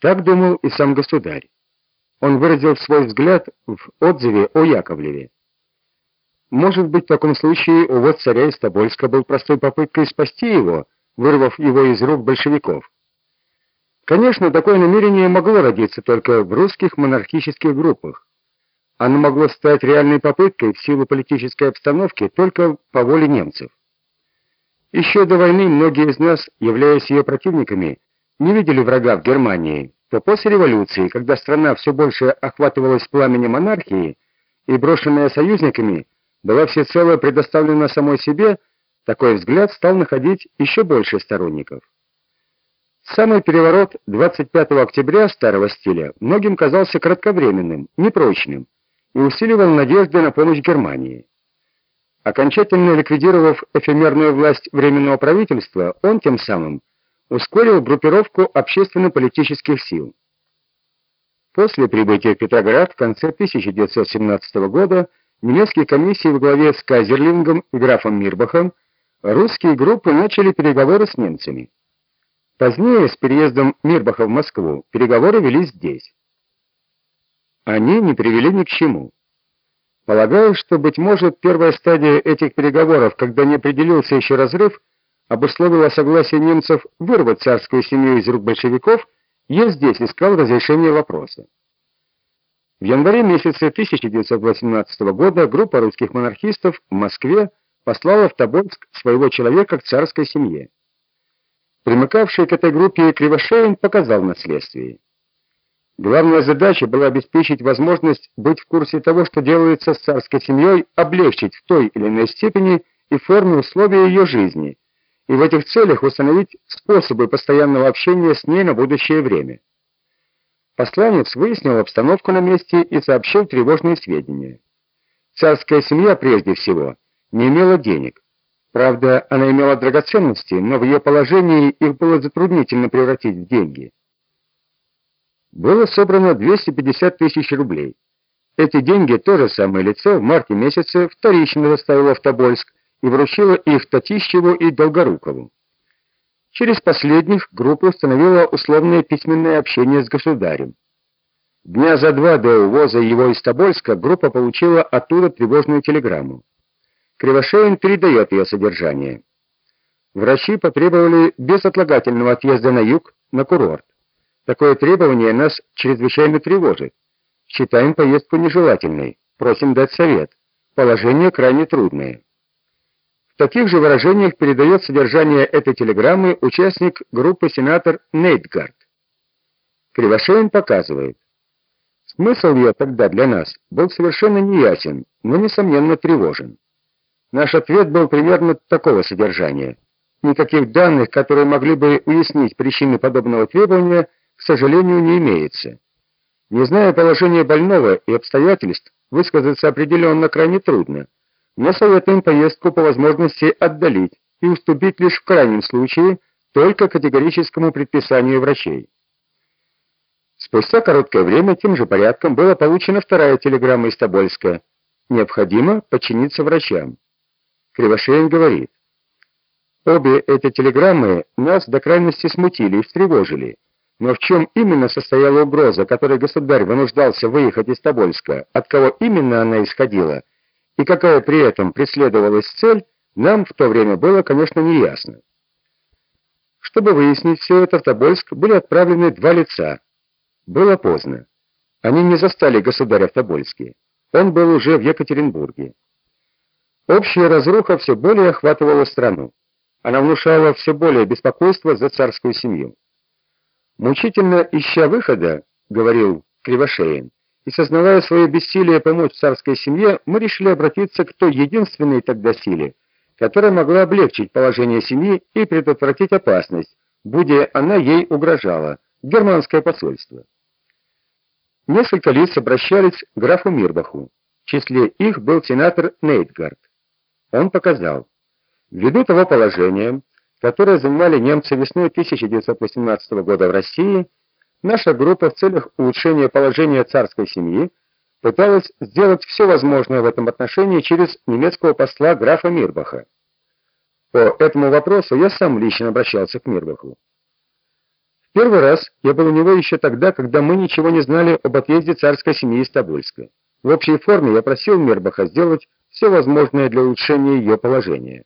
Так думал и сам государь. Он выразил свой взгляд в отзыве о Яковлеве. Может быть, в таком случае увод царя из Тобольска был простой попыткой спасти его, вырвав его из рук большевиков. Конечно, такое намерение могло родиться только в русских монархических группах. Оно могло стать реальной попыткой в силу политической обстановки только по воле немцев. Еще до войны многие из нас, являясь ее противниками, не видели врага в Германии, то после революции, когда страна все больше охватывалась пламенем монархии и брошенная союзниками, была всецело предоставлена самой себе, такой взгляд стал находить еще больше сторонников. Самый переворот 25 октября старого стиля многим казался кратковременным, непрочным и усиливал надежды на помощь Германии. Окончательно ликвидировав эфемерную власть временного правительства, он тем самым ускорил группировку общественно-политических сил. После прибытия в Петроград в конце 1917 года немецкие комиссии во главе с Кайзерлингом и графом Мирбахом русские группы начали переговоры с немцами. Позднее, с переездом Мирбаха в Москву, переговоры велись здесь. Они не привели ни к чему. Полагаю, что, быть может, первая стадия этих переговоров, когда не определился еще разрыв, обусловила согласие немцев вырвать царскую семью из рук большевиков, я здесь искал разрешение вопроса. В январе месяце 1918 года группа русских монархистов в Москве послала в Тобольск своего человека к царской семье. Примыкавший к этой группе Кривошеин показал на следствии. Главная задача была обеспечить возможность быть в курсе того, что делается с царской семьей, облегчить в той или иной степени и форме условия ее жизни, и в этих целях установить способы постоянного общения с ней на будущее время. Посланец выяснил обстановку на месте и сообщил тревожные сведения. Царская семья прежде всего не имела денег. Правда, она имела драгоценности, но в ее положении их было затруднительно превратить в деньги. Было собрано 250 тысяч рублей. Эти деньги то же самое лицо в марте месяце вторично доставило в Тобольск, и вручила их Татищеву и Долгорукову. Через последних группа установила условное письменное общение с государем. Дня за два до увоза его из Тобольска группа получила оттуда тревожную телеграмму. Кривошеин передает ее содержание. Врачи потребовали безотлагательного отъезда на юг, на курорт. Такое требование нас чрезвычайно тревожит. Считаем поездку нежелательной, просим дать совет. Положение крайне трудное таких же выражениях передает содержание этой телеграммы участник группы сенатор Нейтгард. Кривошеин показывает. Смысл ее тогда для нас был совершенно неясен, но несомненно тревожен. Наш ответ был примерно такого содержания. Никаких данных, которые могли бы уяснить причины подобного требования, к сожалению, не имеется. Не зная положения больного и обстоятельств, высказаться определенно крайне трудно но советуем поездку по возможности отдалить и уступить лишь в крайнем случае только категорическому предписанию врачей. Спустя короткое время тем же порядком была получена вторая телеграмма из Тобольска. Необходимо подчиниться врачам. Кривошеин говорит: Обе эти телеграммы нас до крайности смутили и встревожили. Но в чем именно состояла угроза, которой государь вынуждался выехать из Тобольска, от кого именно она исходила, и какая при этом преследовалась цель, нам в то время было, конечно, неясно. Чтобы выяснить все это, в Тобольск были отправлены два лица. Было поздно. Они не застали государя в Тобольске. Он был уже в Екатеринбурге. Общая разруха все более охватывала страну. Она внушала все более беспокойство за царскую семью. Мучительно ища выхода, говорил Кривошеин, и сознавая свое бессилие помочь царской семье, мы решили обратиться к той единственной тогда силе, которая могла облегчить положение семьи и предотвратить опасность, будь она ей угрожала германское посольство. Несколько лиц обращались к графу Мирбаху. В числе их был сенатор Нейтгард. Он показал, ввиду того положения, которое занимали немцы весной 1918 года в России, Наша группа в целях улучшения положения царской семьи пыталась сделать все возможное в этом отношении через немецкого посла графа Мирбаха. По этому вопросу я сам лично обращался к Мирбаху. Первый раз я был у него еще тогда, когда мы ничего не знали об отъезде царской семьи из Тобольска. В общей форме я просил Мербаха сделать все возможное для улучшения ее положения.